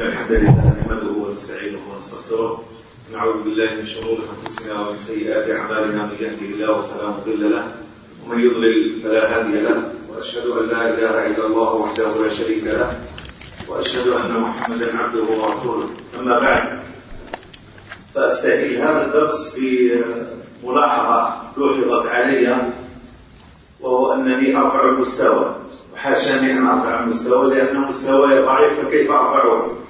الحمد لله نحمده ونستعينه ونستغفره. نعوذ بالله من شرور أنفسنا ومن سيئات أعمالنا من يهده الله فلا مضل له ومن يضلل فلا هادي له. وأشهد أن لا إله إلا الله وحده لا شريك له. وأشهد أن محمدا عبده ورسوله. أما بعد فاستهل هذا الدرس بملاحظه لوحظت علي وهو أنني أرفع المستوى. وحاشا أن أرفع المستوى لأن مستواي ضعيف فكيف أرفعه؟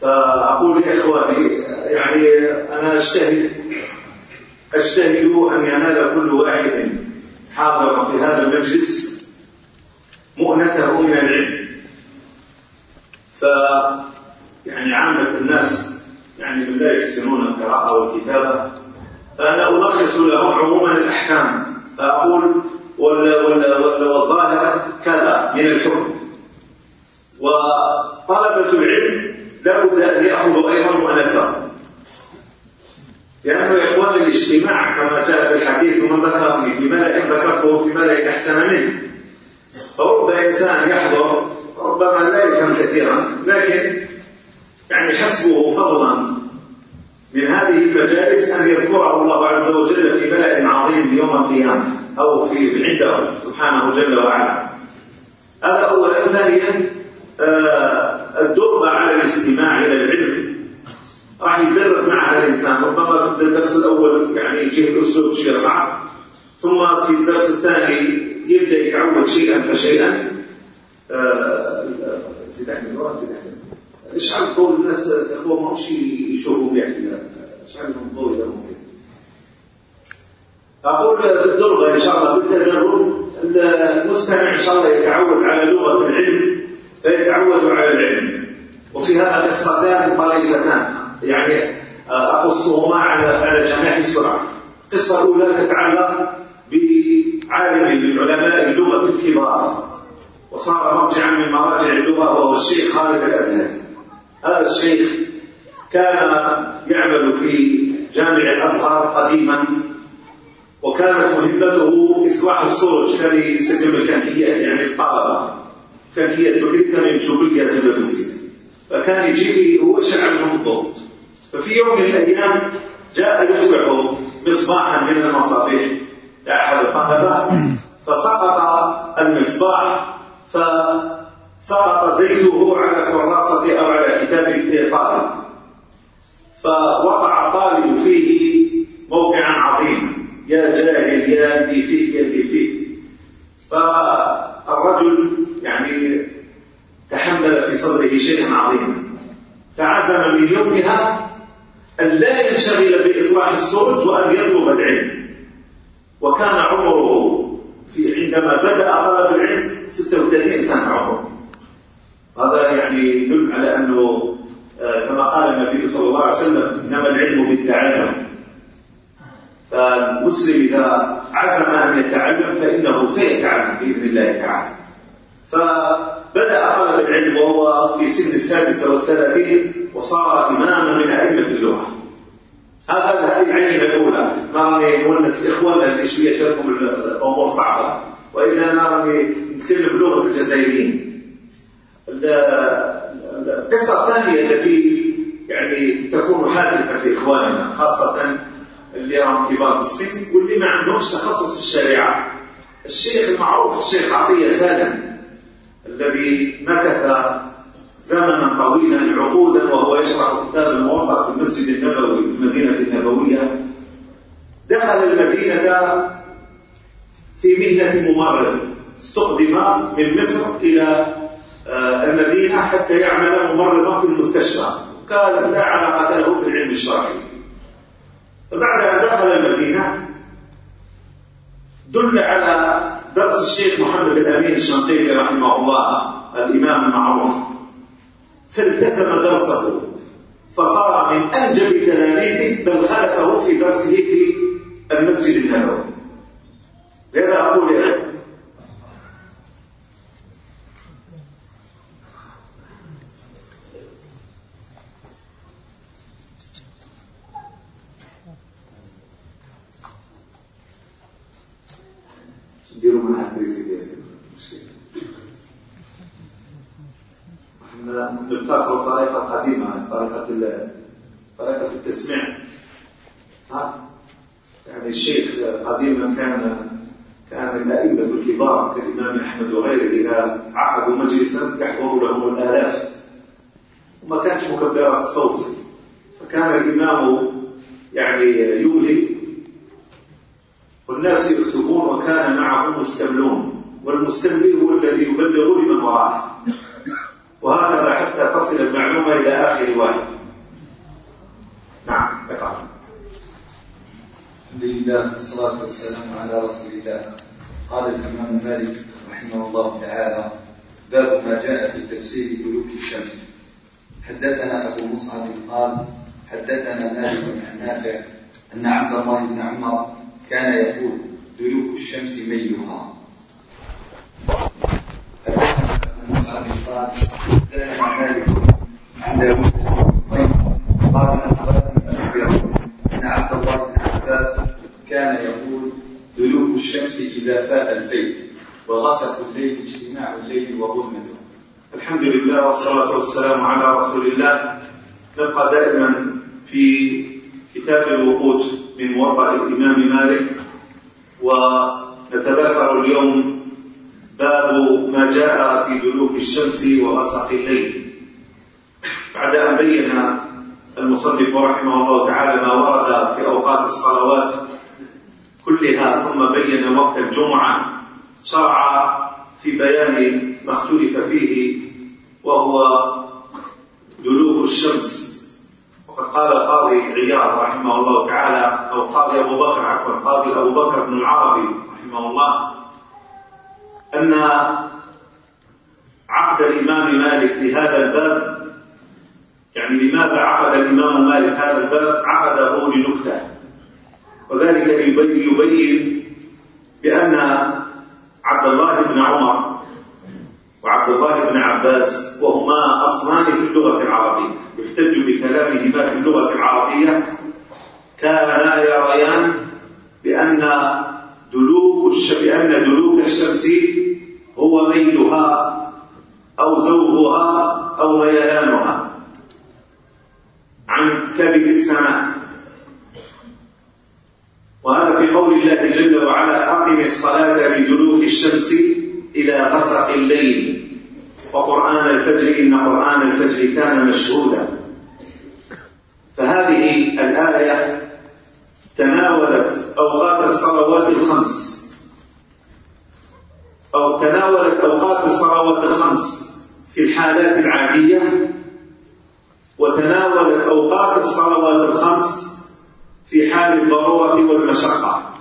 فأقول لإخواني يعني أنا أجتهد أجتهد أن ينال كل واحد حاضر في هذا المجلس مؤنته من العلم. ف يعني عامة الناس يعني من لا يحسنون القراءة والكتابة. فأنا ألخص لهم عموما الأحكام. فأقول ولا ولا ولا والظاهر كذا من الحكم. وطلبة العلم لابد أن يأخذ أيضا مؤنثا لأنه يا إخوان الاجتماع كما جاء في الحديث ومن ذكرني في ملأ ذكرته في ملأ أحسن منه. فرب إنسان يحضر ربما لا يفهم كثيرا لكن يعني حسبه فضلا من هذه المجالس أن يذكره الله عز وجل في ملأ عظيم يوم القيامة أو في عنده سبحانه جل وعلا. هذا أولا. ثانيا آه الدربة على الاستماع إلى العلم. راح يتدرب معها الإنسان. ربما في الدرس الأول يعني يجي أسلوب شيء صعب. ثم في الدرس الثاني يبدأ يتعود شيئا فشيئا. آه، سيدي أحمد إيش عم تقول الناس؟ الأخوة ما شيء يشوفوا بيحكي. إيش عم تقول إذا ممكن؟ أقول بالدرجة إن شاء الله. بالتدرب المستمع إن شاء الله يتعود على لغة العلم. تعودوا على العلم. وفي هذا قصتان طريفتان يعني آه، أقصهما على على جناح السرعة القصة الأولى تتعلق بعالم من علماء اللغة الكبار. وصار مرجعا من مراجع اللغة وهو الشيخ خالد الأزهري هذا الشيخ كان يعمل في جامع الأزهر قديما وكانت مهمته إصلاح السرج هذه سلم الكهنية يعني الطلبة. كان في البكيت كانوا يمشوا بالقيادة المسجد فكان يجيني هو شعرهم الضوء. ففي يوم من الأيام جاء يصبح مصباحا من المصابيح. أحد الطلبة فسقط المصباح فسقط زيته على كراسة أو على كتاب طالب فوقع الطالب فيه موقعا عظيما. يا جاهل يا اللي فيك يا اللي فيك. ف الرجل يعني تحمل في صدره شيئا عظيما فعزم من يومها أن لا ينشغل بإصلاح الصوت وأن يطلب العلم. وكان عمره في عندما بدأ طلب العلم 36 سنة عمره. هذا يعني يدل على أنه آه، كما قال النبي صلى الله عليه وسلم إنما العلم بالتعلم. المسلم إذا عزم أن يتعلم فإنه سيتعلم بإذن الله تعالى. فبدأ طلب العلم وهو في سن السادسة والثلاثين وصار إماما من أئمة اللغة. هذا هذه العجلة الأولى. ما رأني مؤنس إخواننا اللي شوية جاتهم الأمور صعبة. وإلا ما رأني نتكلم بلغة الجزائريين. القصة الثانية التي يعني تكون حافزا لإخواننا خاصة اللي راهم كبار في السن واللي ما عندهمش تخصص في الشريعة. الشيخ المعروف الشيخ عطية سالم الذي مكث زمنا طويلا عقودا وهو يشرح كتاب الموضع في المسجد النبوي في المدينة النبوية. دخل المدينة في مهنة ممرض استقدم من مصر إلى آه، المدينة حتى يعمل ممرضا في المستشفى. كان لا علاقة له في العلم الشرعي. فبعد أن دخل المدينة دل على درس الشيخ محمد الأمين الشنقيطي رحمه الله الإمام المعروف. فالتزم درسه فصار من أنجب تلاميذه بل خلفه في درسه في المسجد النبوي. لهذا أقول سیریز نفتقر طريقة قديمة طريقة طريقة التسميع ها يعني الشيخ قديما كان كان الأئمة الكبار كالإمام أحمد وغيره إذا عقدوا مجلسا يحضر له الآلاف. وما كانش مكبرات الصوت فكان الإمام يعني يولي والناس يكتبون الطور وكان معه مستملون والمستملي هو الذي يبلغ لمن وراه وهكذا حتى تصل المعلومة إلى آخر واحد. نعم بقى الحمد لله والصلاة والسلام على رسول الله. قال الإمام مالك رحمه الله تعالى باب ما جاء في تفسير بلوك الشمس. حدثنا أبو مصعب قال حدثنا مالك عن نافع أن عبد الله بن عمر كان يقول دروب الشمس ميلها مصعب قال دعنا مالك عن داوود قال اخبرني ان عبد الله بن عباس كان يقول دلوك الشمس اذا فاء الفيل۔ وغسق الليل اجتماع الليل وظلمته الحمد لله والصلاة والسلام على رسول الله نبقى دائما في كتاب الوقود من وقع الإمام مالك۔ ونتذكر اليوم باب ما جاء في دلوك الشمس وغسق الليل. بعد أن بين المصنف رحمه الله تعالى ما ورد في أوقات الصلوات كلها ثم بين وقت الجمعة شرع في بيان ما اختلف فيه وهو دلوك الشمس. فقال القاضي عياض رحمه الله تعالى أو قاضي أبو بكر عفوا قاضي أبو بكر بن العربي رحمه الله أن عقد الإمام مالك لهذا الباب يعني لماذا عقد الإمام مالك هذا الباب؟ عقده لنكتة. وذلك يبين بأن عبد الله بن عمر وعبد الله بن عباس وهما أصلان في اللغة العربية. يحتج بكلامهما في اللغة العربية. كانا يريان بأن دلوك بأن دلوك الشمس هو ميلها أو زوغها أو ميلانها عن كبد السماء. وهذا في قول الله جل وعلا أقم الصلاة بدلوك الشمس إلى غسق الليل. وقرآن الفجر إن قرآن الفجر كان مشهودا. فهذه الآية تناولت أوقات الصلوات الخمس. أو تناولت أوقات الصلوات الخمس في الحالات العادية وتناولت أوقات الصلوات الخمس في حال الضرورة والمشقة.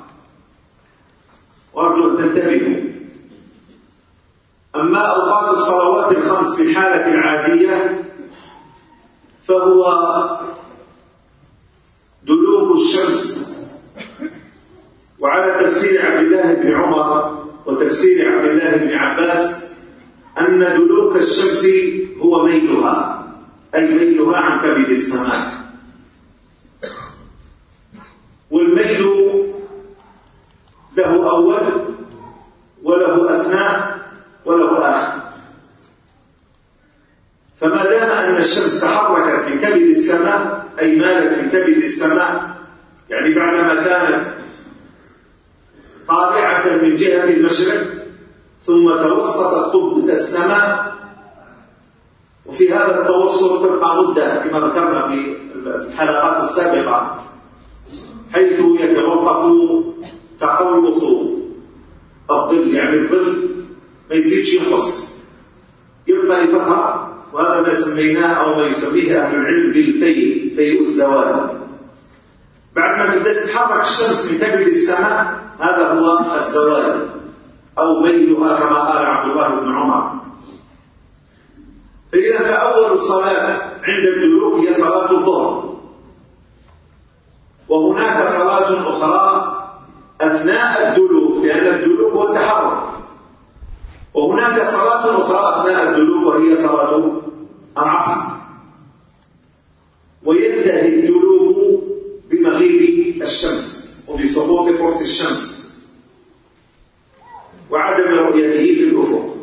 وأرجو أن تنتبهوا. أما أوقات الصلوات الخمس في حالة عادية فهو دلوك الشمس. وعلى تفسير عبد الله بن عمر وتفسير عبد الله بن عباس أن دلوك الشمس هو ميلها أي ميلها عن كبد السماء. السماء يعني بعدما كانت طالعة من جهة المشرق ثم توسطت قبة السماء وفي هذا التوسط تبقى مدة كما ذكرنا في الحلقات السابقة حيث يتوقف تقلص الظل. يعني الظل ما يزيدش ينقص. يبقى لفترة وهذا ما سميناه أو ما يسميه أهل العلم بالفيء فيء الزوال. بعد ما تبدأ تتحرك الشمس من تجري السماء هذا هو الزوال. أو ميلها كما قال عبد الله بن عمر. فإذا فأول الصلاه عند الدلوك هي صلاة الظهر. وهناك صلاة أخرى أثناء الدلوك لأن الدلوك هو التحرك. وهناك صلاة أخرى أثناء الدلوك وهي صلاة العصر. وينتهي الدلوك قرص الشمس. وعدم رؤيته في الأفق.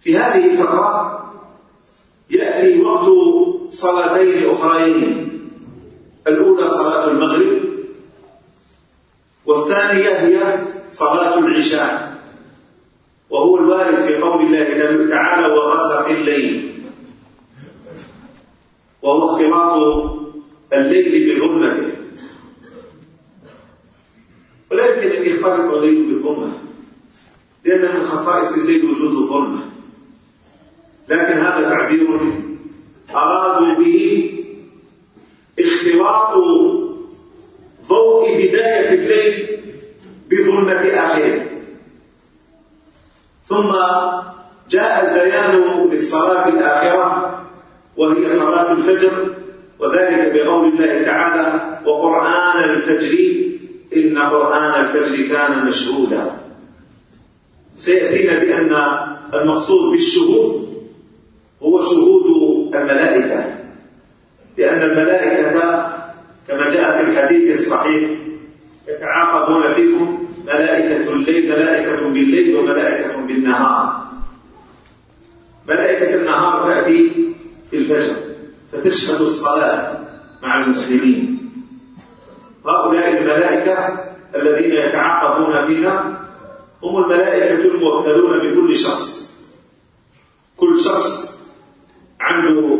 في هذه الفقرة المقصود بالشهود شخص عنده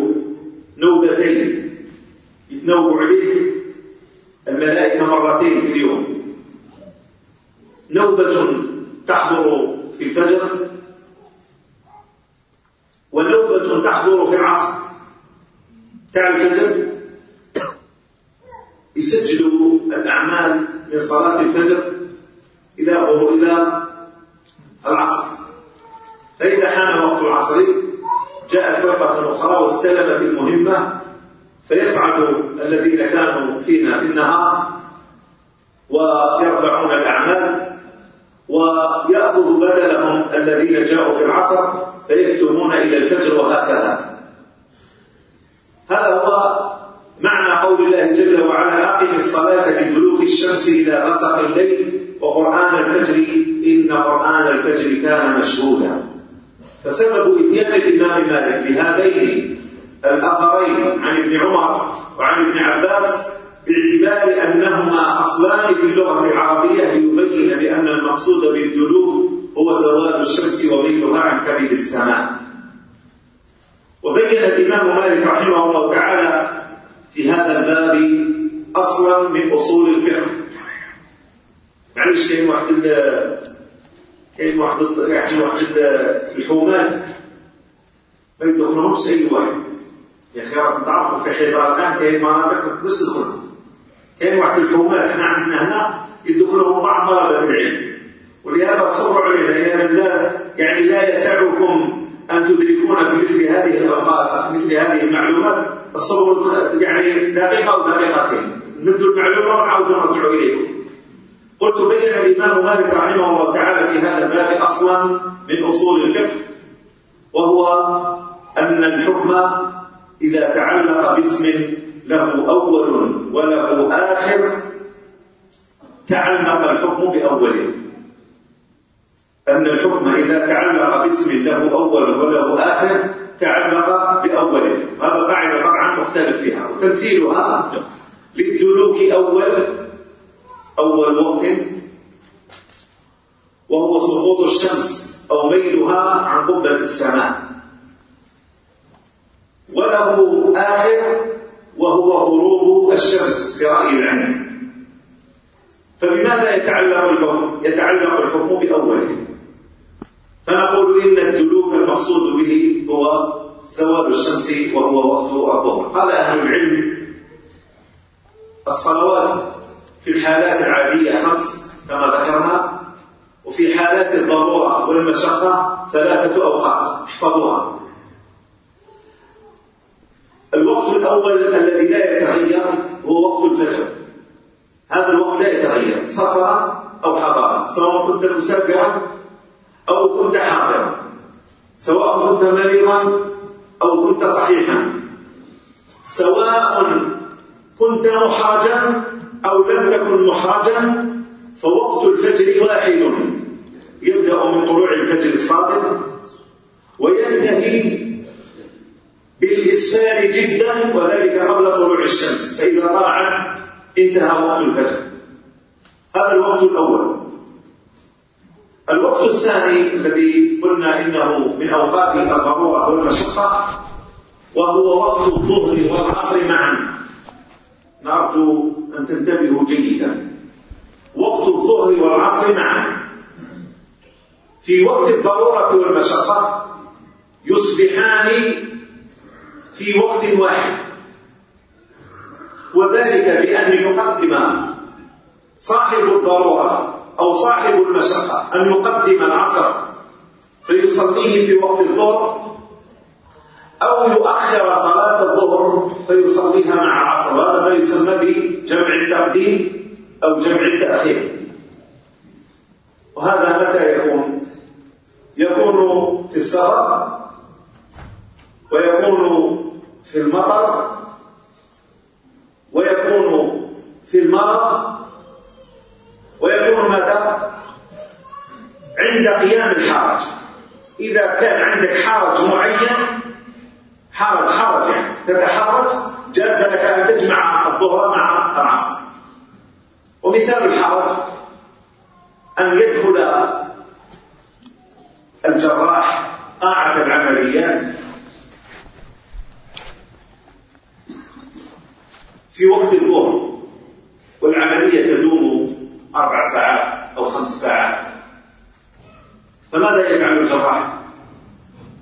نوبتين يتنوب عليه الملائكة مرتين في اليوم. نوبة له طلبة العلم. ولهذا الصبر من بالله يعني لا يسعكم أن تدركون في مثل هذه الأوقات في مثل هذه المعلومات. الصبر يعني دقيقة ودقيقتين. نبدو المعلومة ونعود نرجع إليكم. قلت بين الإمام مالك رحمه الله تعالى في هذا الباب أصلا من أصول الفقه وهو أن الحكم إذا تعلق باسم له أول وله آخر تعلق الحكم بأوله. أن الحكم إذا تعلق باسم له أول وله آخر تعلق بأوله. هذا قاعدة طبعا مختلف فيها وتمثيلها للدلوك أول أول وقت وهو سقوط الشمس أو ميلها عن قبة السماء. وله آخر وهو غروب الشمس برأي العلم فبماذا يتعلق الحكم؟ يتعلق الحكم بأوله. فنقول إن الدلوك المقصود به هو زوال الشمس وهو وقت الظهر قال أهل العلم الصلوات في الحالات العادية خمس كما ذكرنا وفي حالات الضرورة والمشقة ثلاثة أوقات احفظوها. الوقت الأول الذي لا يتغير هو وقت الفجر. هذا الوقت لا يتغير. صفا أو حضارة سواء كنت مسافرا أو كنت حاضرا. سواء كنت مريضا أو كنت صحيحا. سواء كنت محاجا أو لم تكن محاجا فوقت الفجر واحد. يبدأ من طلوع الفجر الصادق وينتهي بالإسفار جدا وذلك قبل طلوع الشمس. فإذا ضاعت انتهى وقت الفجر. هذا الوقت الأول. الوقت الثاني الذي قلنا إنه من أوقات الضرورة والمشقة وهو وقت الظهر والعصر معا. نرجو أن تنتبهوا جيدا. وقت الظهر والعصر معا. في وقت الضرورة والمشقة يصبحان في وقت واحد. وذلك بأن يقدم صاحب الضرورة أو صاحب المشقة أن يقدم العصر فيصليه في وقت الظهر أو يؤخر صلاة الظهر فيصليها مع العصر هذا ما يسمى بجمع التقديم أو جمع التأخير وهذا متى يكون؟ يكون في السفر ويكون في المطر ويكون في المرض ويكون ماذا؟ عند قيام الحرج. إذا كان عندك حرج معين حرج حرج يعني تتحرج جاز لك أن تجمع الظهر مع العصر. ومثال الحرج أن يدخل الجراح قاعة العمليات. في وقت الظهر والعملية تدوم أربع ساعات أو خمس ساعات. فماذا يفعل الجراح؟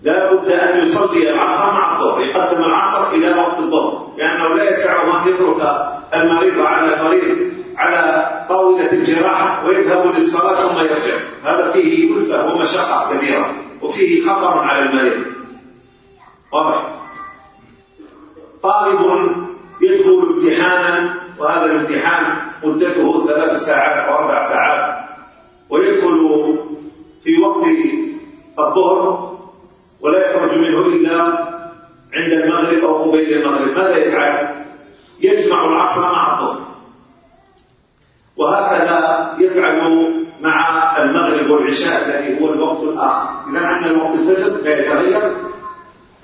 لا بد أن يصلي العصر مع الظهر يقدم العصر إلى وقت الظهر. لأنه لا يسعه أن يترك المريض على المريض على طاولة الجراحة ويذهب للصلاة ثم يرجع. هذا فيه كلفة ومشقة كبيرة وفيه خطر على المريض. واضح. طالب يدخل امتحانا وهذا الامتحان مدته ثلاث ساعات أو أربع ساعات. ويدخل في وقت الظهر ولا يخرج منه إلا عند المغرب أو قبيل المغرب. ماذا يفعل؟ يجمع العصر مع الظهر. وهكذا يفعل مع المغرب والعشاء الذي هو الوقت الآخر. اذا عندنا وقت الفجر لا يتغير.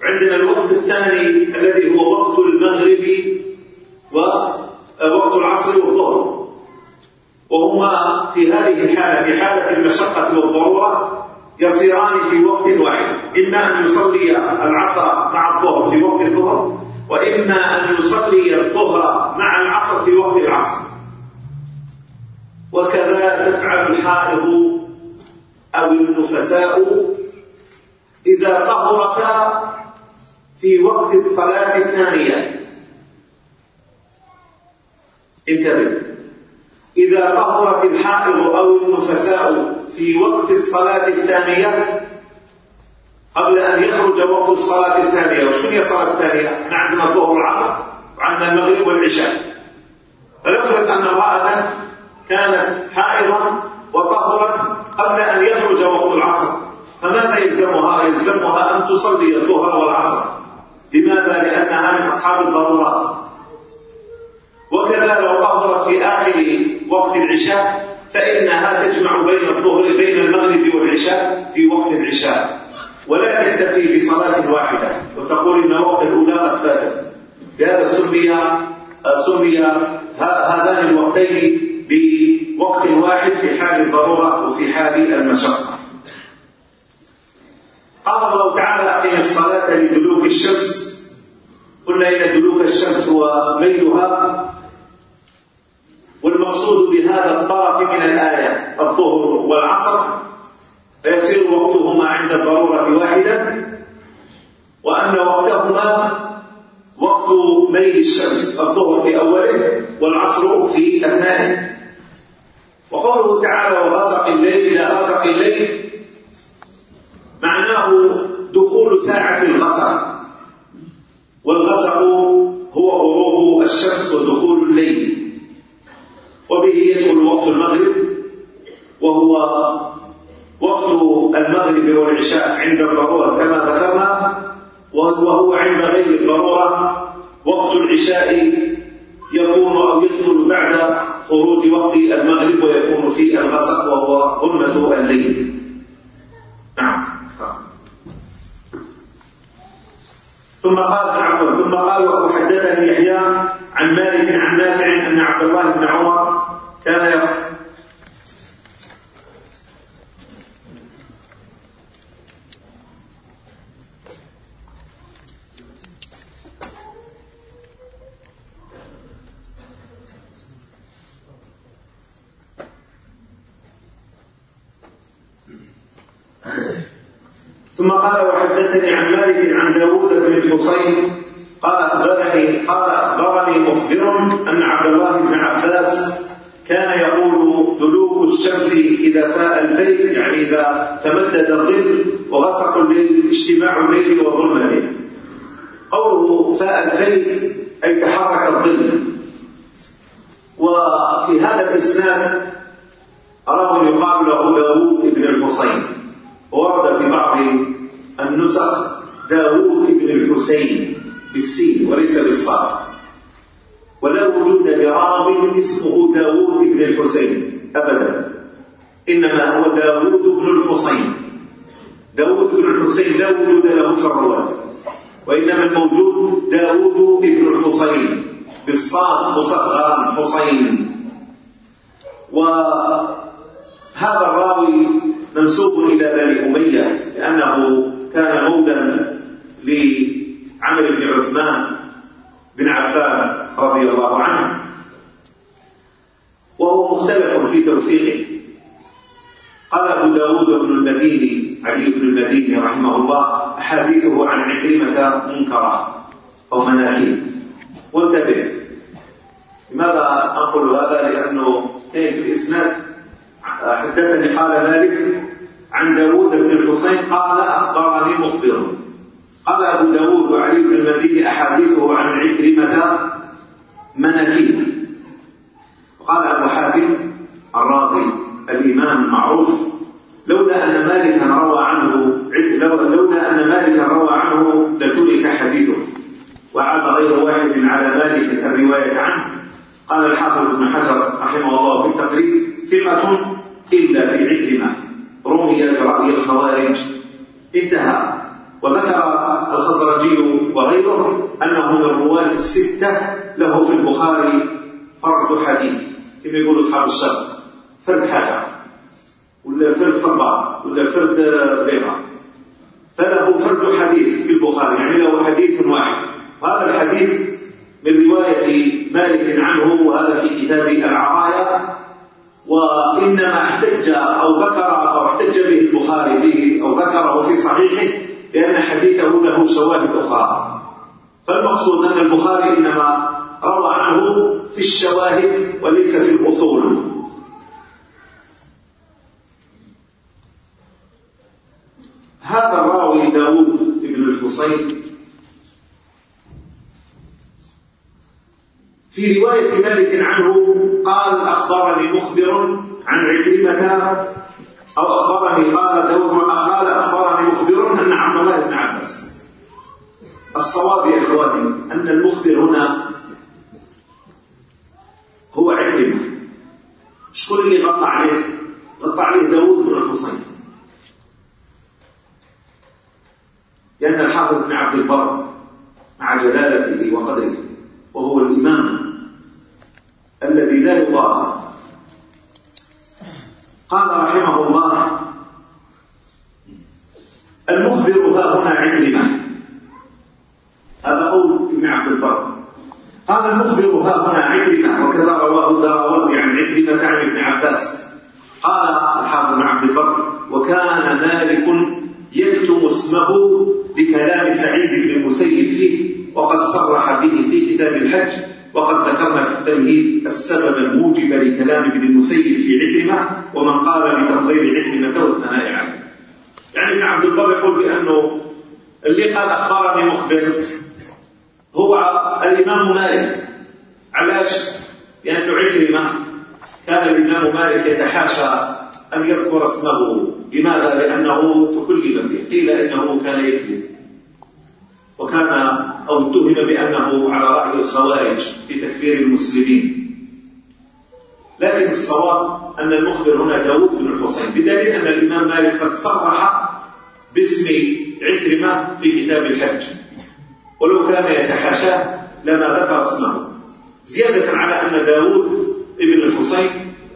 عندنا الوقت الثاني الذي هو وقت المغرب ووقت آه، العصر والظهر. وهما في هذه الحالة في حالة المشقة والضرورة يصيران في وقت واحد. إما أن يصلي العصر مع الظهر في وقت الظهر وإما أن يصلي الظهر مع العصر في وقت العصر. وكذا تفعل الحائض أو النفساء إذا طهرتا في وقت الصلاة الثانية. انتبه. إذا طهرت الحائض أو النفساء في وقت الصلاة الثانية قبل أن يخرج وقت الصلاة الثانية. وشكون هي الصلاة الثانية؟ إحنا عندنا الظهر والعصر وعندنا المغرب والعشاء. فلنفرض أن امرأة كانت حائضا وطهرت قبل أن يخرج وقت العصر فماذا يلزمها؟ يلزمها أن تصلي الظهر والعصر. لماذا؟ لأنها من أصحاب الضرورات. وكذا لو أظهرت في آخر وقت العشاء فإنها تجمع بين الظهر بين المغرب والعشاء في وقت العشاء. ولا تكتفي بصلاة واحدة. وتقول إن وقت الأولى قد فاتت. لهذا سمي سمي هذان الوقتين بوقت واحد في حال الضرورة وفي حال المشقة. قال الله تعالى أقم الصلاة لدلوك الشمس. قلنا إن دلوك الشمس هو ميلها والمقصود بهذا الطرف من الآية الظهر والعصر. فيصير وقتهما عند الضرورة واحدة وأن وقتهما وقت ميل الشمس الظهر في أوله والعصر في أثنائه. وقوله تعالى وغسق الليل إلى غسق الليل معناه دخول ساعة الغسق. والغسق هو غروب الشمس ودخول الليل. وبه يدخل وقت المغرب وهو وقت المغرب والعشاء عند الضرورة كما ذكرنا وهو عند غير الضرورة وقت العشاء يكون أو يدخل بعد خروج وقت المغرب ويكون فيه الغسق وهو قمة الليل. ثم قال عفوا ثم قال وحدثني يحيى عن مالك عن نافع ان عبد الله بن عمر كان حسين. وهذا الراوي منسوب إلى بني أمية لأنه كان مولا لعمر بن عثمان بن عفان رضي الله عنه. وهو مختلف في توثيقه. قال أبو داود بن المديني علي بن المديني رحمه الله أحاديثه عن عكرمة منكرة أو مناكير. وانتبه لماذا أقول هذا لأنه إيه في الإسناد؟ حدثني قال مالك عن داود بن الحسين قال أخبرني مخبر. قال أبو داود وعلي بن المديني أحاديثه عن عكرمة منكي وقال أبو حاتم الرازي الإمام المعروف لولا أن مالكا روى عنه لولا أن مالكا روى عنه لترك حديثه. وعاد غير واحد على مالك الرواية عنه. قال الحافظ ابن حجر رحمه الله في التقريب ثقة إلا في عكرمة روي برأي الخوارج انتهى. وذكر الخزرجي وغيره أنه من الرواة الستة له في البخاري فرد حديث. كما يقول أصحاب الشر فرد حاجة ولا فرد صبار ولا فرد بيضة. فله فرد حديث في البخاري يعني له حديث واحد. وهذا الحديث من رواية مالك عنه وهذا في كتاب العرايا وإنما احتج أو ذكر أو احتج به البخاري فيه أو ذكره في صحيحه بأن حديثه له شواهد أخرى. فالمقصود أن البخاري إنما روى عنه في الشواهد وليس في الأصول. هذا الراوي داود بن الحصين في رواية مالك عنه قال أخبرني مخبر عن عكرمة أو أخبرني قال دور قال أخبرني مخبر أن عبد الله بن عباس. الصواب يا إخواني أن المخبر هنا هو عكرمة. شكون اللي غطى عليه. غطى عليه داود بن الحصين. لأن الحافظ بن عبد البر مع جلالته وقدره وهو الإمام الذي لا يطاق قال رحمه الله المخبر ها هنا عكرمة. هذا قول ابن عبد البر. قال المخبر ها هنا عكرمة وكذا رواه الدراوردي عن عكرمة عن ابن عباس. قال الحافظ ابن عبد البر وكان مالك يكتم اسمه بكلام سعيد بن المسيب فيه وقد صرح به في كتاب الحج. وقد ذكرنا في التمهيد السبب الموجب لكلام ابن المسيب في عكرمة ومن قال بتفضيل عكرمة والثناء عليه يعني ابن عبد البر يقول بأنه اللي قال أخبرني مخبر هو الإمام مالك. علاش؟ لأنه عكرمة كان الإمام مالك يتحاشى أن يذكر اسمه. لماذا؟ لأنه تكلم فيه. قيل إنه كان يكذب. وكان أو اتهم بأنه على رأي الخوارج في تكفير المسلمين. لكن الصواب أن المخبر هنا داود بن الحسين بدليل أن الإمام مالك قد صرح باسم عكرمة في كتاب الحج. ولو كان يتحاشاه لما ذكر اسمه. زيادة على أن داود ابن الحسين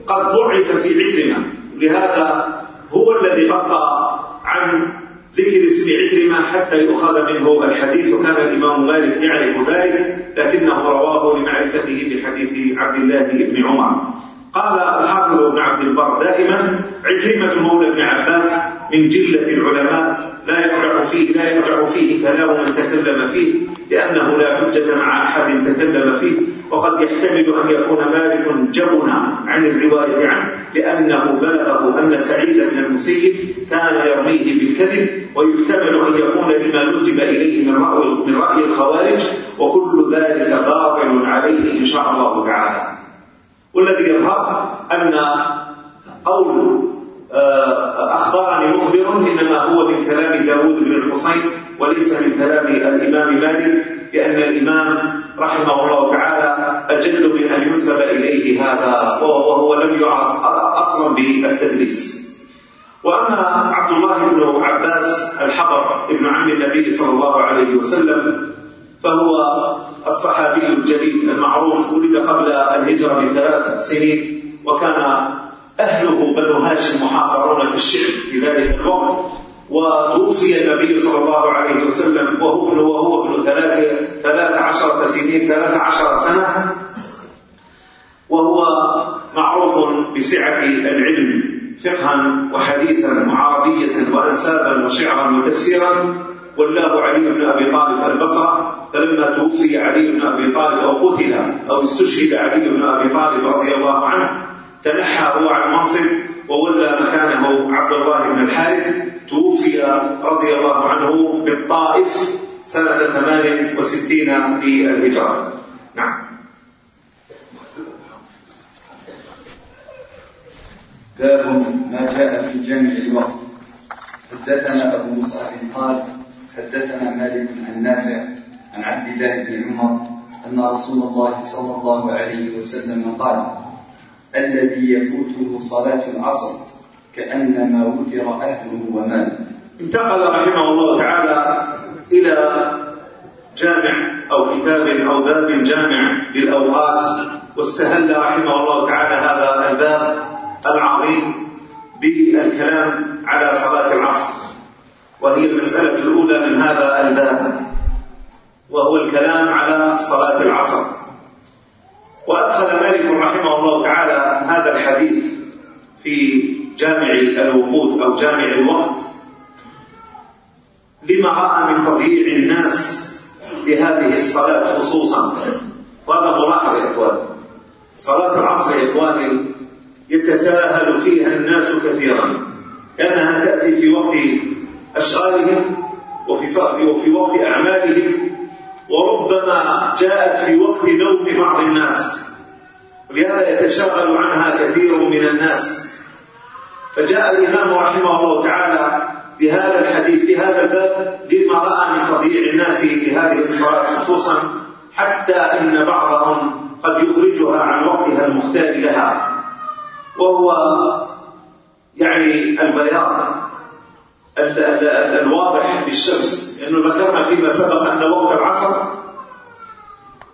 قد ضعف في عكرمة. لهذا هو الذي غطى عن ذكر اسم عكرمة حتى يؤخذ منه الحديث وكان الإمام مالك يعرف ذلك لكنه رواه لمعرفته بحديث عبد الله بن عمر. قال الحافظ بن عبد البر دائما عكرمة مولى ابن عباس من جلة العلماء لا يقع فيه لا يقع فيه كلام من تكلم فيه لأنه لا حجة مع أحد تكلم فيه. وقد يحتمل أن يكون مالك جبنا عن الرواية عنه لأنه بلغه أن سعيد بن المسيب كان يرميه بالكذب ويحتمل أن يكون بما نسب إليه من رأي, من رأي الخوارج وكل ذلك باطل عليه إن شاء الله تعالى. والذي يظهر أن قول آه، أخبرني مخبر إنما هو من كلام داود بن الحصين وليس من كلام الإمام مالك لأن الإمام رحمه الله تعالى أجل من أن ينسب إليه هذا وهو لم يعرف أصلا بالتدريس. وأما عبد الله بن عباس الحبر ابن عم النبي صلى الله عليه وسلم فهو الصحابي الجليل المعروف ولد قبل الهجرة بثلاث سنين وكان أهله بنو هاشم محاصرون في الشرك في ذلك الوقت. وتوفي النبي صلى الله عليه وسلم وهو ابن وهو ابن ثلاثة ثلاث عشرة سنين ثلاث عشرة سنة. وهو معروف بسعة العلم فقها وحديثا وعربية وأنسابا وشعرا وتفسيرا. والله علي بن أبي طالب البصرة. فلما توفي علي بن أبي طالب أو قتل أو استشهد علي بن أبي طالب رضي الله عنه تنحى هو عن منصب وولى مكانه عبد الله بن الحارث. توفي رضي الله عنه بالطائف سنة 68 للهجرة نعم. باب ما جاء في جمع الوقت. حدثنا أبو مصعب قال حدثنا مالك عن نافع عن عبد الله بن عمر أن رسول الله صلى الله عليه وسلم قال الذي يفوته صلاة العصر كأنما وثر أهله وماله انتقل رحمه الله تعالى إلى جامع أو كتاب أو باب جامع للأوقات واستهل رحمه الله تعالى هذا الباب العظيم بالكلام على صلاة العصر وهي المسألة الأولى من هذا الباب وهو الكلام على صلاة العصر. وأدخل مالك رحمه الله تعالى هذا الحديث في جامع الوقود أو جامع الوقت. لما رأى من تضييع الناس لهذه الصلاة خصوصا. وهذا ملاحظ يا إخواني صلاة العصر يا إخواني يتساهل فيها الناس كثيرا. لأنها تأتي في وقت أشغالهم وفي وفي وقت أعمالهم. وربما جاءت في وقت نوم بعض الناس. ولهذا يتشاغل عنها كثير من الناس. فجاء الإمام رحمه الله تعالى بهذا الحديث في هذا الباب لما رأى من تضييع الناس لهذه الصلاة خصوصا حتى إن بعضهم قد يخرجها عن وقتها المختار لها. وهو يعني البياض الواضح بالشمس لأنه ذكرنا فيما سبق أن وقت العصر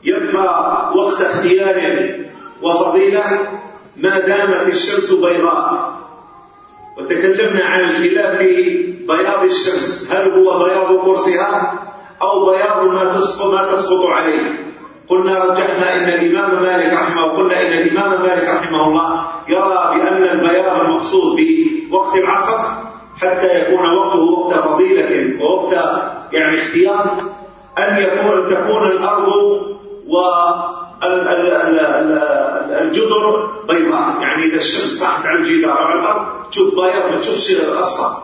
يبقى وقت اختيار وفضيلة ما دامت الشمس بيضاء. وتكلمنا عن الخلاف في بياض الشمس. هل هو بياض قرصها أو بياض ما تسقط ما تسقط عليه؟ قلنا رجحنا إن الإمام مالك رحمه قلنا إن الإمام مالك رحمه الله يرى بأن البياض المقصود بوقت العصر حتى يكون وقته وقت فضيلة ووقت يعني اختيار أن يكون تكون الأرض و الجدر بيضاء. يعني إذا الشمس طاحت على الجدار على الأرض تشوف بياض تبصر الأصفر.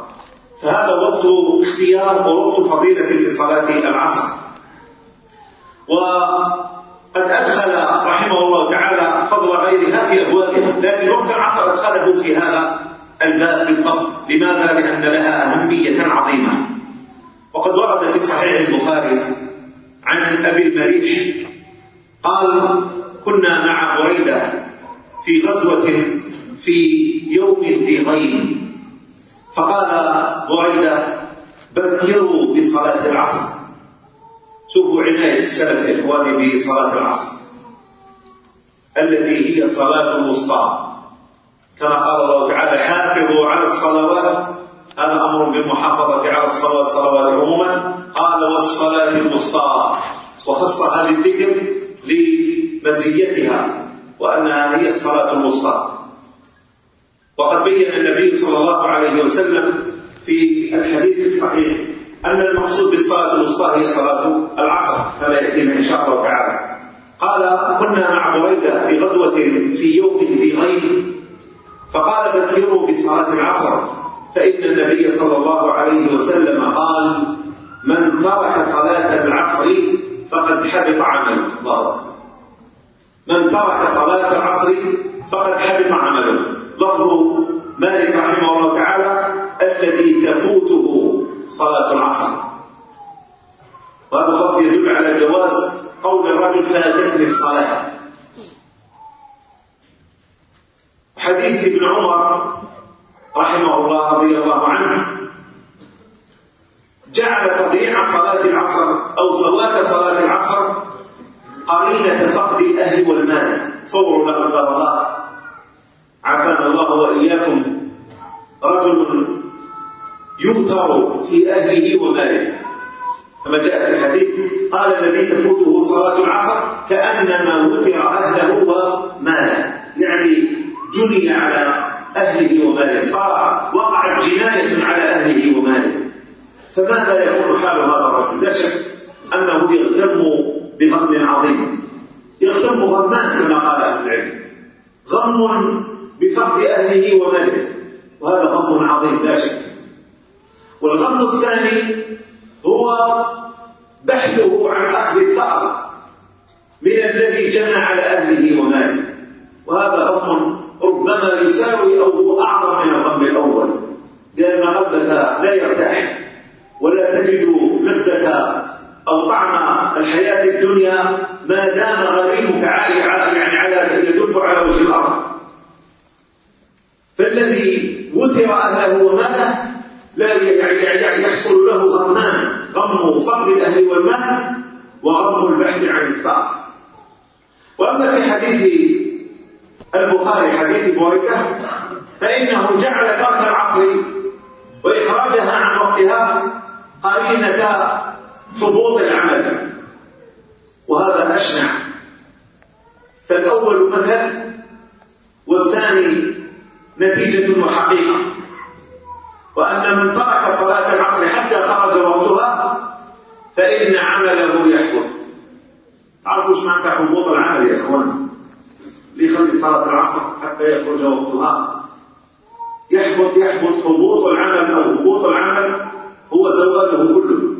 فهذا وقت اختيار ووقت فضيلة لصلاة العصر. وقد أدخل رحمه الله تعالى فضل غيرها في أبوابها لكن وقت العصر أدخله في هذا الباب بالضبط. لماذا؟ لأن لها أهمية عظيمة. وقد ورد في صحيح البخاري عن أبي المريح قال كنا مع بريدة في غزوة في يوم ذي غيب فقال بريدة بكروا بصلاة العصر. شوفوا عناية السلف يا إخواني بصلاة العصر. التي هي صلاة الوسطى. كما قال الله تعالى حافظوا على الصلوات. هذا أمر بالمحافظة على الصلوات صلوات عموما. قال والصلاة الوسطى. وخصها بالذكر لمزيتها وأنها هي الصلاة الوسطى. وقد بين النبي صلى الله عليه وسلم في الحديث الصحيح أن المقصود بالصلاة الوسطى هي صلاة العصر كما يأتينا إن شاء الله تعالى. قال كنا مع بريدة في غزوة في يوم ذي غيب. فقال بكروا بصلاة العصر. فإن النبي صلى الله عليه وسلم قال من ترك صلاة العصر فقد حبط عمله. الله. من ترك صلاة العصر فقد حبط عمله. لفظ مالك رحمه الله تعالى الذي تفوته صلاة العصر. وهذا اللفظ يدل على جواز قول الرجل فاتتني الصلاة. حديث ابن عمر رحمه الله رضي الله عنه جعل تضييع صلاة العصر أو فوات صلاة العصر قرينة فقد الأهل والمال فور له الله. عافانا الله وإياكم. رجل يغتر في أهله وماله. كما جاء في الحديث قال الذي تفوته صلاة العصر كأنما وفر أهله وماله. يعني جني على أهله وماله. صار وقعت جناية على أهله وماله. فماذا يكون حال هذا الرجل؟ لا شك أنه يغتم بغم عظيم. يغتم غمان كما قال أهل العلم. غم بفقد أهله وماله. وهذا غم عظيم لا شك. والغم الثاني هو بحثه عن أخذ الثأر من الذي جنى على أهله وماله. وهذا غم ربما يساوي أو هو أعظم من الغم الأول. لأن قلبك لا يرتاح. ولا تجد لذة أو طعم الحياة الدنيا ما دام غريمك عالي يعني على يدب على وجه الأرض. فالذي وتر أهله وماله لا يحصل له غمان غم فقد الأهل والمال وغم البحث عن الثار وأما في حديث البخاري حديث بريدة فإنه جعل ترك العصر وإخراجها عن وقتها قرينة ضبوط العمل وهذا أشنع. فالأول مثل والثاني نتيجة وحقيقة. وأن من ترك صلاة العصر حتى خرج وقتها فإن عمله يحبط تعرفوا إيش معنى حبوط العمل يا إخوان؟ ليخلي صلاة العصر حتى يخرج وقتها. يحبط يحبط هبوط العمل أو هبوط العمل هو زواجه كله.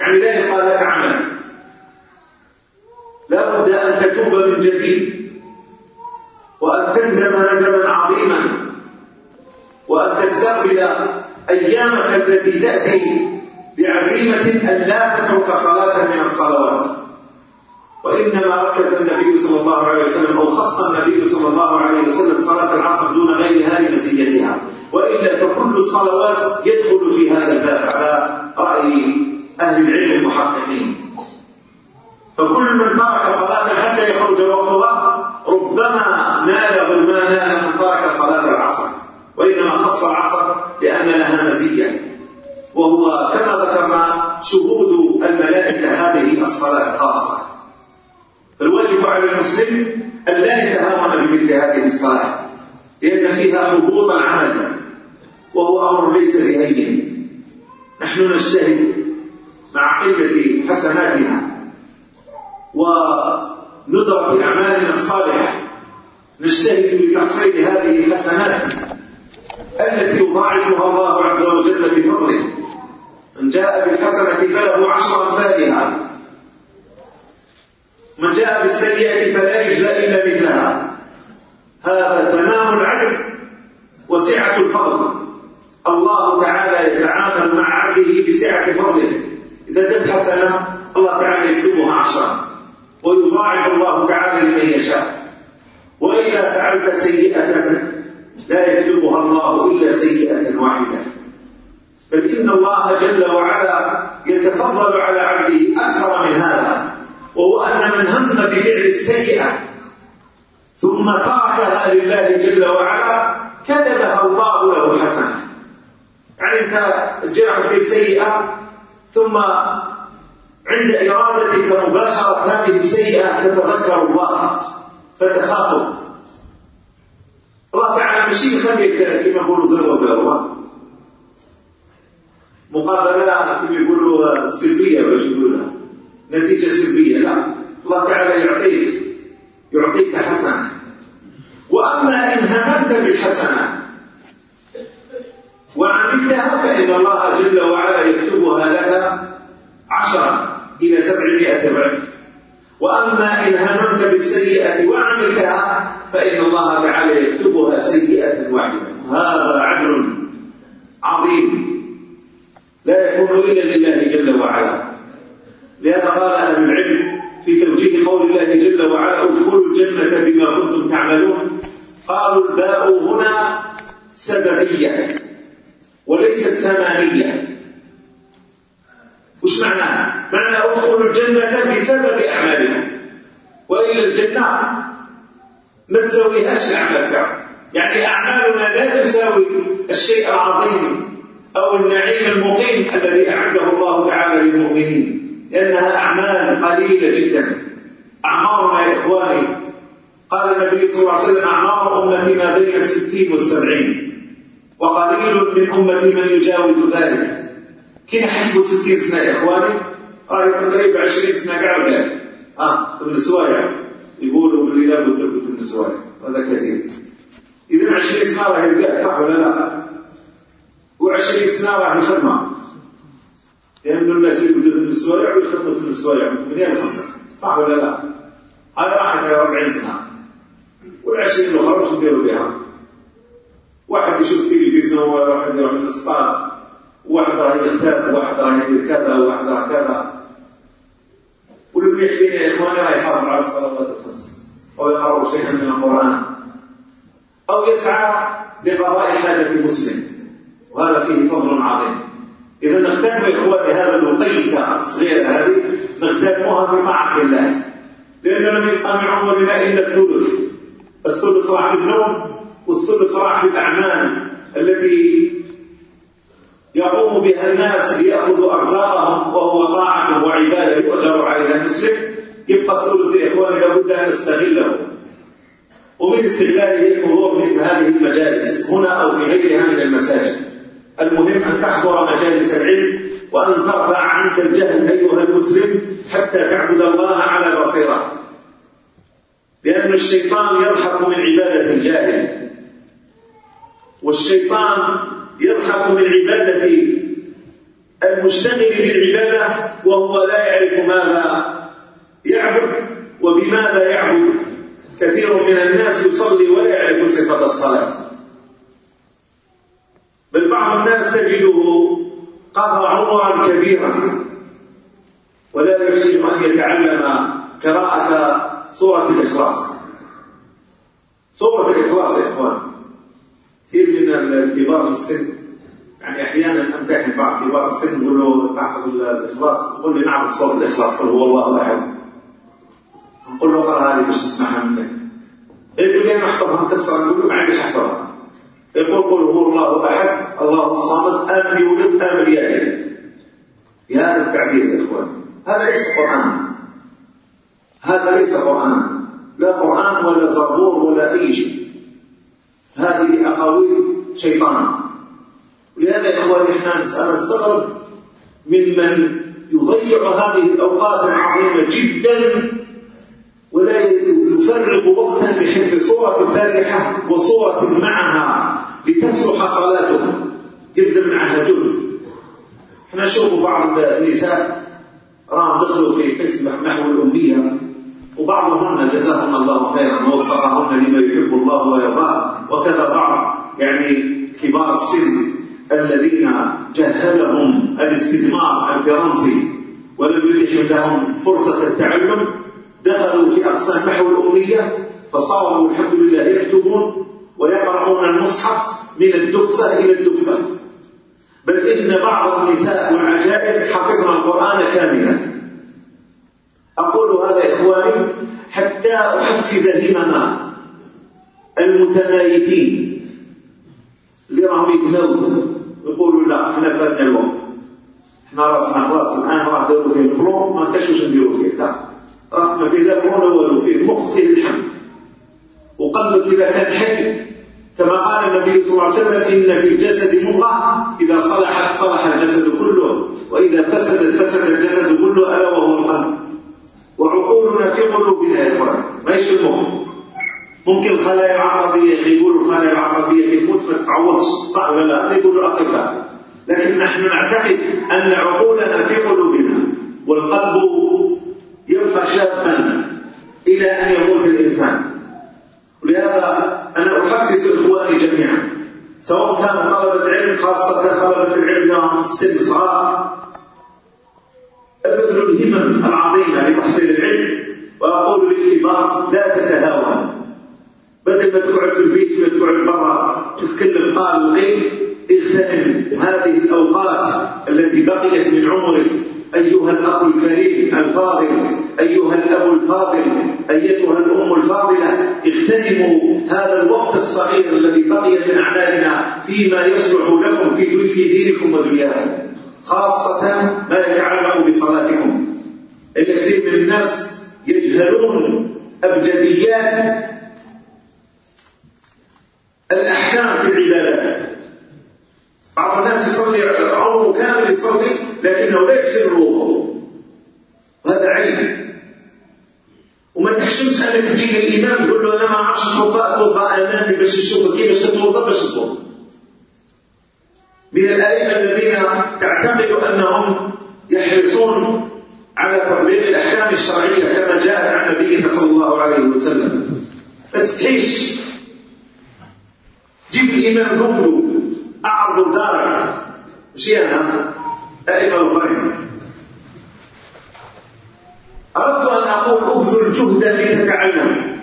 يعني لا يبقى لك عمل. لا بد أن تتوب من جديد. وأن تندم ندما عظيما. وأن تستقبل أيامك التي تأتي بعزيمة أن لا تترك صلاة من الصلوات. وإنما ركز النبي صلى الله عليه وسلم أو خص النبي صلى الله عليه وسلم صلاة العصر دون غيرها لمزيتها وإلا فكل الصلوات يدخل في هذا الباب على رأي أهل العلم المحققين. فكل من ترك صلاة حتى يخرج وقتها ربما ناله ما نال من ترك صلاة العصر. وإنما خص العصر لأن لها مزية. وهو كما ذكرنا شهود الملائكة هذه الصلاة الخاصة. فالواجب على المسلم أن لا يتهاون بمثل هذه الصلاة لأن فيها هبوطا عملا وهو أمر ليس بهين. نحن نجتهد مع قلة حسناتنا وندرة أعمالنا الصالحة. نجتهد لتحصيل هذه الحسنات التي يضاعفها الله عز وجل بفضله. من جاء بالحسنة فله عشر أمثالها. من جاء بالسيئة فلا يجزى إلا مثلها. هذا تمام العدل وسعة الفضل. بسعة فضله. إذا ادت حسنة الله تعالى يكتبها عشرة ويضاعف الله تعالى لمن يشاء. وإذا فعلت سيئة لا يكتبها الله إلا سيئة واحدة. بل إن الله جل وعلا يتفضل على عبده أكثر من هذا وهو أن من هم بفعل السيئة ثم تركها لله جل وعلا كتبها الله له حسنة. عنك جرعة سيئة ثم عند إرادتك مباشرة هذه السيئة تتذكر الله فتخافه الله تعالى مشي خليك كما يقولوا ذروة الله مقابلة كما يقولوا سلبية باش نتيجة سلبية لا. الله تعالى يعطيك يعطيك حسنة. وأما إن هممت بالحسنة وعملتها فإن الله جل وعلا يكتبها لك عشرة إلى سبعمائة ضعف. وأما إن هممت بالسيئة وعملتها فإن الله تعالى يكتبها سيئة واحدة. هذا عدل عظيم. لا يكون إلا لله جل وعلا. لهذا قال أهل العلم في توجيه قول الله جل وعلا ادخلوا الجنة بما كنتم تعملون. قالوا الباء هنا سببية وليست ثمانية. وش معناها؟ معناها ادخلوا الجنة بسبب أعمالنا. وإلا الجنة ما تساويهاش أعمالك. تاعهم يعني أعمالنا لا تساوي الشيء العظيم أو النعيم المقيم الذي أعده الله تعالى للمؤمنين. لأنها أعمال قليلة جدا. أعمارنا يا إخواني قال النبي صلى الله عليه وسلم أعمار أمتي ما بين الستين والسبعين. وقليل من أمتي من يجاوز ذلك. كي حسبوا 60 سنة يا إخواني؟ راه تقريبا 20 سنة كاع ولا آه ابن سوايع يقولوا باللي لابد تربط ابن سوايع هذا كثير. إذا 20 سنة راه يبيع صح ولا لا؟ و20 سنة راه الخدمة لأن يعني الناس يقولوا ابن سوايع ويخدموا ابن سوايع من 8 ل 5 صح ولا لا؟ هذا راح 40 سنة. وال20 الأخرى واش نديروا بها؟ واحد يشوف تلفزيون واحد يروح للسبان واحد راه يغتاب واحد راه يدير كذا واحد راه كذا. والمليح فينا يا إخواني راه يحافظ على الصلوات الخمس أو يقرا شيئا من القرآن. أو يسعى لقضاء حاجة مسلم. وهذا فيه فضل عظيم. إذا نختم يا إخواني هذا الوقيتة الصغيرة هذه نختمها في طاعه الله. لأن لم يبقى من عمرنا إلا الثلث. الثلث راح في النوم والصدق راح الأعمال التي يقوم بها الناس ليأخذ أرزاقهم وهو طاعة وعبادة يؤجر عليها المسلم يبقى الثلث يا إخواني لابد أن نستغله. ومن استغلاله الحضور مثل هذه المجالس هنا أو في غيرها من المساجد. المهم أن تحضر مجالس العلم وأن ترفع عنك الجهل أيها المسلم حتى تعبد الله على بصيرة. لأن الشيطان يضحك من عبادة الجاهل. والشيطان يضحك من عبادة المشتغل بالعبادة وهو لا يعرف ماذا يعبد وبماذا يعبد. كثير من الناس يصلي ولا يعرف صفة الصلاة. بل بعض الناس تجده قضى عمرا كبيرا ولا يحسن أن يتعلم قراءة سورة الإخلاص. سورة الإخلاص يا إخوان. كثير من كبار السن. يعني أحيانا أمتحن بعض كبار السن نقول له تاخذ الإخلاص يقول لي نعم صوت الإخلاص قل هو الله أحد. نقول له اقرأ هذه باش نسمعها منك. يقول لي أنا أحفظها مكسرة نقول له ما عنديش أحفظها. يقول قل هو الله أحد الله الصمد ام يولد ام يلد هذا التعبير يا إخوان هذا ليس قرآن. هذا ليس قرآن. لا قرآن ولا زبور ولا أي شيء. هذه أقاويل شيطان. ولهذا يا إخواني إحنا أنا أستغرب ممن يضيع هذه الأوقات العظيمة جدا ولا يفرق وقتا بحفظ صورة الفاتحة وصورة معها لتصلح صلاته. يبذل معها جهد إحنا نشوف بعض النساء راهم دخلوا في قسم محو الأمية وبعضهن جزاهن الله خيرا ووفقهن لما يحب الله ويرضاه. وكذا بعض يعني كبار السن الذين جهلهم الاستثمار الفرنسي ولم يتح لهم فرصة التعلم دخلوا في أقسام نحو الأمية فصاروا الحمد لله يكتبون ويقرؤون المصحف من الدفة إلى الدفة. بل إن بعض النساء والعجائز حفظنا القرآن كاملا. أقول هذا إخواني حتى أحفز همما المتمايتين راهم يتماوتوا يقولوا لا إحنا فاتنا الوقت. إحنا رأسنا خلاص الآن راه داروا فيه. البلون ما كاش واش نديروا فيه. لا. راس ما فيه لا بلون والو فيه. المخ فيه اللحم وقلبك اذا كان حي. كما قال النبي صلى الله عليه وسلم إن في الجسد مضغه إذا صلحت صلح الجسد كله. وإذا فسدت فسد الجسد كله ألا وهو القلب. وعقولنا في قلوبنا يا إخوان. ماشي المخ؟ ممكن الخلايا العصبية يقولوا الخلايا العصبية تفوت ما تتعوضش صح ولا لا؟ يقولوا الأطباء لكن نحن نعتقد أن عقولنا في قلوبنا والقلب يبقى شابا إلى أن يموت الإنسان. ولهذا أنا أحفز إخواني جميعا سواء كانوا طلبة علم خاصة طلبة العلم لهم في السن صغار أبذل الهمم العظيمة لتحصيل العلم وأقول للكبار لا تتهاون. بدل ما تقعد في البيت ما تقعد برا تتكلم قال اغتنم هذه الأوقات التي بقيت من عمرك. أيها الأخ الكريم الفاضل أيها الأب الفاضل أيتها الأم الفاضلة اغتنموا هذا الوقت الصغير الذي بقي من أعمالنا فيما يصلح لكم في في دينكم ودنياكم خاصة ما يتعلق بصلاتكم. ان كثير من الناس يجهلون أبجديات الأحكام في العبادات بعض الناس يصلي عمره كامل يصلي لكنه لا يكسر الوضوء. وهذا عيب. وما تحشمش أنك تجي للإمام تقول له أنا ما أعرفش اتوضا اتوضا أمامي باش نشوف كيفاش تتوضا باش تتوضا من الأئمة الذين تعتقد أنهم يحرصون على تطبيق الأحكام الشرعية كما جاء عن نبينا صلى الله عليه وسلم. ما تستحيش جيب الامام نقله أعرض دارك زيادة أئمة الخير أردت أن أقول أبذل جهدا لتتعلم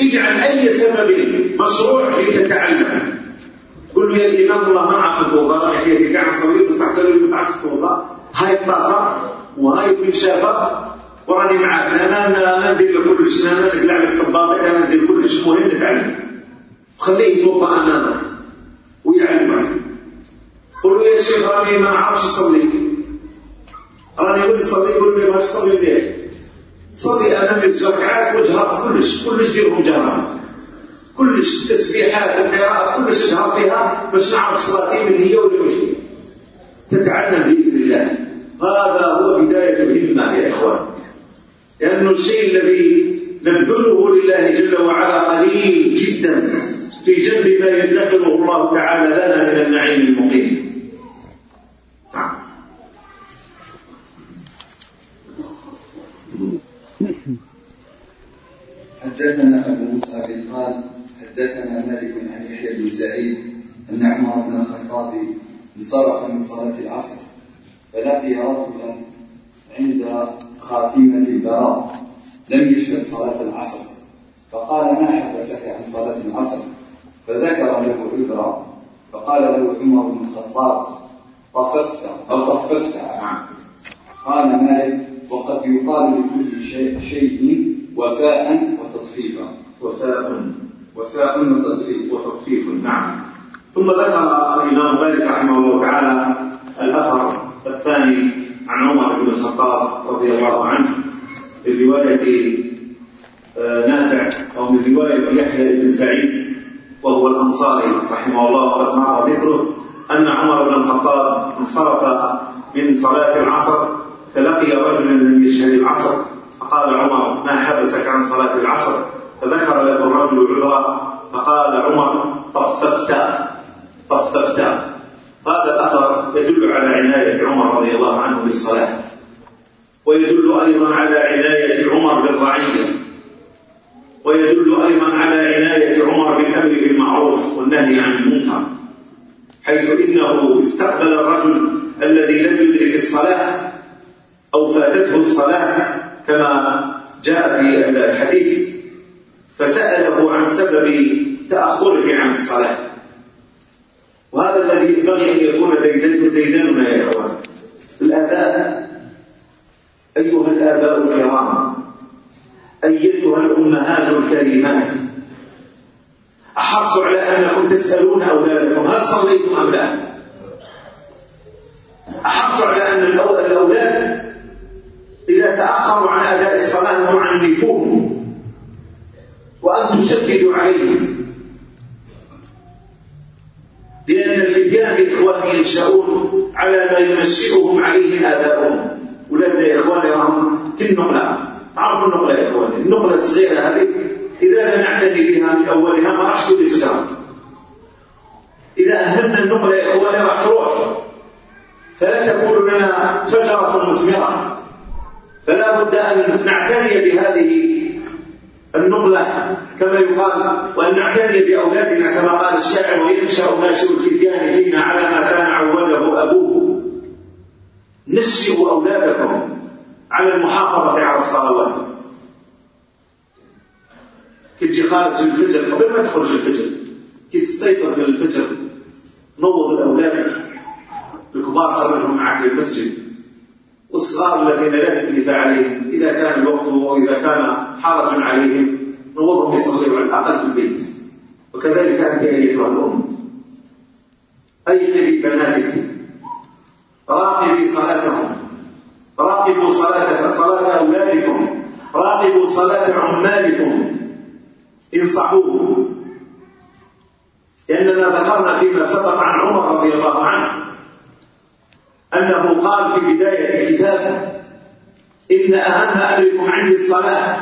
اجعل أي سبب مشروع لتتعلم قل يا الإمام والله ما عرفت وضاء حكايتك عن صغير بس قالوا لي ما تعرفش هاي الطاسة وهاي المنشافة وراني معاك أنا أنا ندير كلش أنا أدير لك صباطي أنا ندير كلش مهم نتعلم خليه يطبع أمامك ويعلمك. قل له يا شيخ راني ما أعرفش أصلي راني قلت صلي قل لي ما تصلي بيه صلي أمام الزكعات وجهر في كلش كلش ديرهم جهران. كلش التسبيحات القراءة كلش اجهر فيها باش نعرف صلاتي من هي ولا مش هي. تتعلم بإذن الله. هذا هو بداية الهمة يا إخوان. لأن الشيء الذي نبذله لله جل وعلا قليل جدا. في جلب ما يدخره الله تعالى لنا من النعيم المقيم. حدثنا أبو موسى بن قال حدثنا مالك عن يحيى بن سعيد أن عمر بن الخطاب انصرف من صلاة العصر فلقي رجلا عند خاتمة البراء لم يشهد صلاة العصر. فقال ما حبسك عن صلاة العصر؟ فذكر له عذرا فقال له عمر بن الخطاب طففت أو طففت نعم قال مالك وقد يقال لكل شيء, شيء وفاء وتطفيفا. وفاء. وفاء وتطفيف وتطفيف نعم. ثم ذكر الإمام مالك رحمه الله تعالى الأثر الثاني عن عمر بن الخطاب رضي الله عنه برواية آه، نافع أو من رواية يحيى بن سعيد. وهو الأنصاري رحمه الله وقد مر ذكره أن عمر بن الخطاب انصرف من صلاة العصر فلقي رجلا من يشهد العصر فقال عمر ما حبسك عن صلاة العصر؟ فذكر له الرجل عذرا فقال عمر طففت طففت. هذا أثر يدل على عناية عمر رضي الله عنه بالصلاة ويدل أيضا على عناية عمر بالرعية. ويدل أيضا على عناية عمر بالأمر بالمعروف والنهي عن المنكر حيث إنه استقبل الرجل الذي لم يدرك الصلاة أو فاتته الصلاة كما جاء في الحديث فسأله عن سبب تأخره عن الصلاة. وهذا الذي ينبغي أن يكون ديدان ديداننا يا إخوان. الآباء أيها الآباء الكرام أيتها الأمهات الكريمات. أحرص على أنكم تسألون أولادكم هل صليتم أم لا؟ أحرص على أن الأولاد إذا تأخروا عن أداء الصلاة معنفوهم وأن تشددوا عليهم. لأن الفديان إخواني ينشأون على ما ينشئهم عليه آباؤهم. ولد يا إخواني رحمهم كنهم لا. عرفوا النقلة يا إخواني. النقلة الصغيره هذه إذا لم نعتني بها من أولها ما راحش تكون سكر إذا أهلنا النقلة يا إخواني راح تروح. فلا تكون لنا شجرة مثمرة. فلا بد أن نعتني بهذه النقلة كما يقال وأن نعتني بأولادنا كما قال الشاعر وينشأ ناشئ الفتيان فينا على ما كان عوده أبوه. نشئوا أولادكم. على المحافظة على الصلوات كي تجي خارج الفجر قبل ما تخرج الفجر كي تستيقظ من الفجر نوض الأولاد الكبار خرجهم معك للمسجد. والصغار الذين لا تكلف عليهم إذا كان الوقت وإذا كان حرج عليهم نوضهم يصلي على الأقل في البيت. وكذلك أنت أيتها الأم. أيقظي بناتك؟ راقبي صلاتهم. راقبوا صلاة صلاة أولادكم. راقبوا صلاة عمالكم. انصحوه لأننا ذكرنا فيما سبق عن عمر رضي الله عنه. أنه قال في بداية كتابه إن أهم أمركم عندي الصلاة.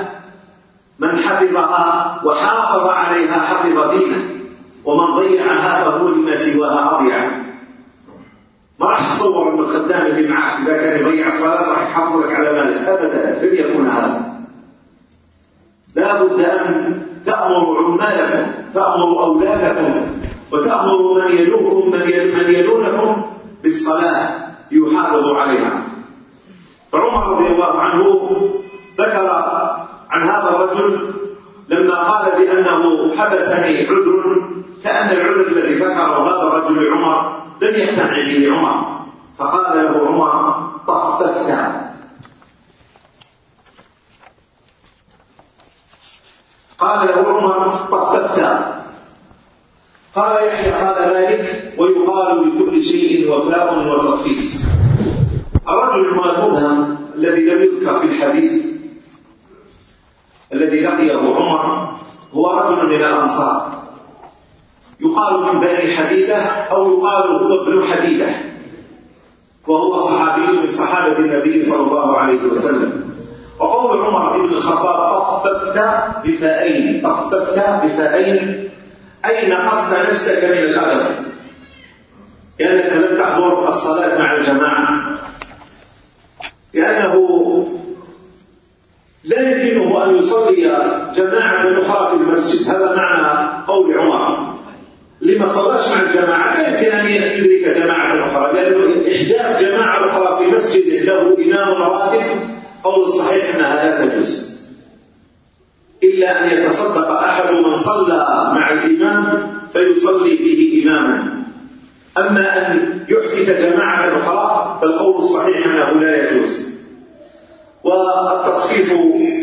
من حفظها وحافظ عليها حفظ دينه ومن ضيعها فهو لما سواها أضيع ما راح تصور ان الخدام اللي معاك إذا كان يضيع الصلاة راح يحافظ لك على مالك ابدا. لن يكون هذا؟ لابد أن تامر عمالكم تامر أولادكم وتامر من يلوكم من يلونكم بالصلاة ليحافظوا عليها. فعمر رضي الله عنه ذكر عن هذا الرجل لما قال بأنه حبسني عذر كأن العذر الذي ذكره هذا الرجل لعمر لم يقتنع به عمر. فقال له عمر طف قال له عمر طف قال يحيى قال ذلك ويقال لكل شيء وفاء وتخفيف الرجل المذموم الذي لم يذكر في الحديث الذي لقيه عمر هو رجل من الأنصار. يقال من بني حديدة أو يقال هو ابن حديدة. وهو صحابي من صحابة النبي صلى الله عليه وسلم. وقول عمر بن الخطاب أخففت بفائين أخففت بفائين. أي نقصت نفسك من الأجر لأنك لم تحضر الصلاة مع الجماعة. لأنه لا يمكنه أن يصلي جماعة أخرى في المسجد. هذا معنى قول عمر. لما صلاش مع الجماعة لا يمكن أن يدرك جماعة أخرى لأنه إحداث جماعة أخرى في مسجد له إمام راتب قول الصحيح أنها لا تجوز إلا أن يتصدق أحد من صلى مع الإمام فيصلي به إماما. أما أن يحدث جماعة أخرى فالقول الصحيح أنه لا يجوز. والتطفيف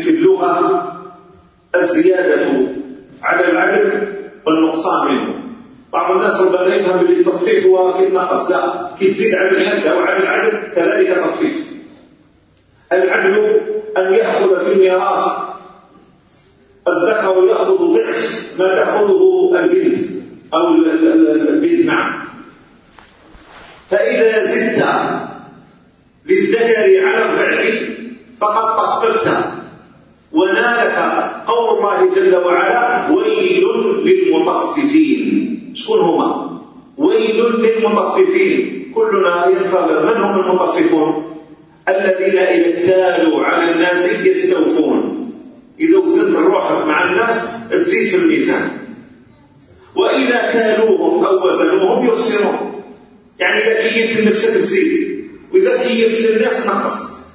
في اللغة الزيادة على العدد والنقصان منه. بعض الناس ربما يفهم باللي التطفيف هو كلمة قصدها كي تزيد على الحد أو على العدل كذلك تطفيف العدل أن يأخذ في الميراث. الذكر يأخذ ضعف ما تأخذه البنت أو البنت نعم فإذا زدت للذكر على الضعف فقد طففت ونالك قول الله جل وعلا ويل للمطففين. شكون هما ويل للمطففين. كلنا يتضرر من هم المطففون. الذين إذا اكتالوا على الناس يستوفون. إذا وزنت روحك مع الناس تزيد في الميزان. وإذا كالوهم أو وزنوهم يخسرون يعني إذا كيفت نفسك تزيد. وإذا كيفت الناس نقص.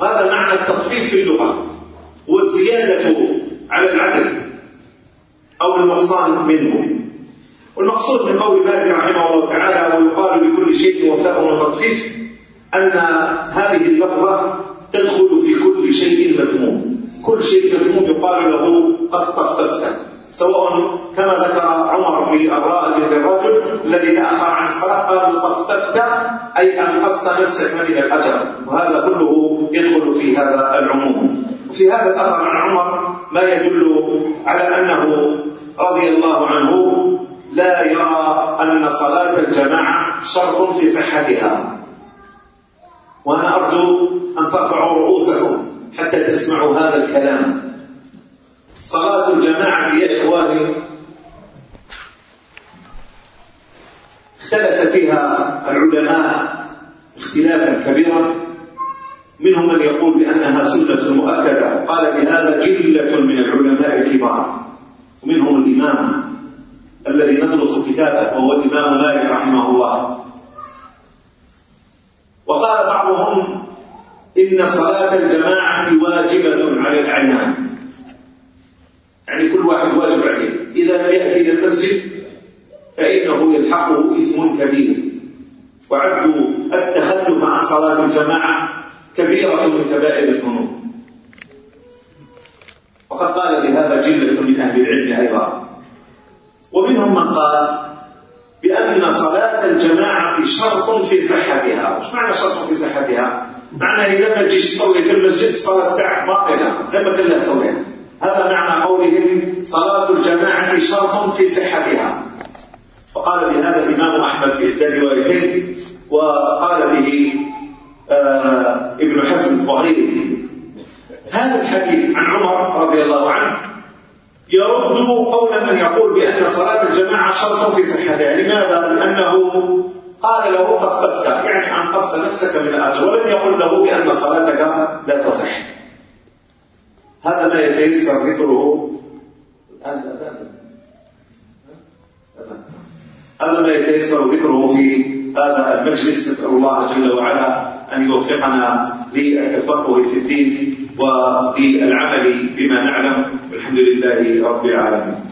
هذا معنى التطفيف في اللغة. والزيادة على العدد أو النقصان منه والمقصود من قول مالك رحمه الله تعالى ويقال بكل شيء وفاء وتطفيف أن هذه اللفظة تدخل في كل شيء مذموم. كل شيء مذموم يقال له قد طففته سواء كما ذكر عمر للرجل الذي تأخر عن الصلاة قال طففت أي أنقصت نفسك من الأجر. وهذا كله يدخل في هذا العموم. وفي هذا الأثر عن عمر ما يدل على أنه رضي الله عنه لا يرى أن صلاة الجماعة شر في صحتها. وأنا أرجو أن ترفعوا رؤوسكم حتى تسمعوا هذا الكلام. صلاة الجماعة يا إخواني اختلف فيها العلماء اختلافا كبيرا. منهم من يقول بأنها سنة مؤكدة قال بهذا جلة من العلماء الكبار. الذي ندرس كتابه وهو الإمام مالك رحمه الله. وقال بعضهم إن صلاة الجماعة واجبة على العيان يعني كل واحد واجب عليه. إذا لم يأتي إلى المسجد فإنه يلحقه إثم كبير. وعد التخلف عن صلاة الجماعة كبيرة من كبائر الذنوب. وقد قال لهذا جلة من أهل العلم أيضا. ومنهم من قال بأن صلاة الجماعة شرط في صحتها وش معنى شرط في صحتها؟ معنى إذا ما تجيش تصلي في المسجد الصلاة تاعك باطلة لما كلها تسويها هذا معنى قولهم صلاة الجماعة شرط في صحتها وقال بهذا الإمام أحمد في إحدى روايته وقال به آه ابن حزم وغيره هذا الحديث عن عمر رضي الله عنه يرد قول من يقول بأن صلاة الجماعة شرط في صحتها لماذا؟ لأنه قال له قد يعني عن نفسك من الأجر ولم يقل له بأن صلاتك لا تصح. هذا ما يتيسر ذكره الآن هذا ما يتيسر ذكره في هذا المجلس نسأل الله جل وعلا أن يوفقنا للتفقه في الدين وللعمل بما نعلم والحمد لله رب العالمين.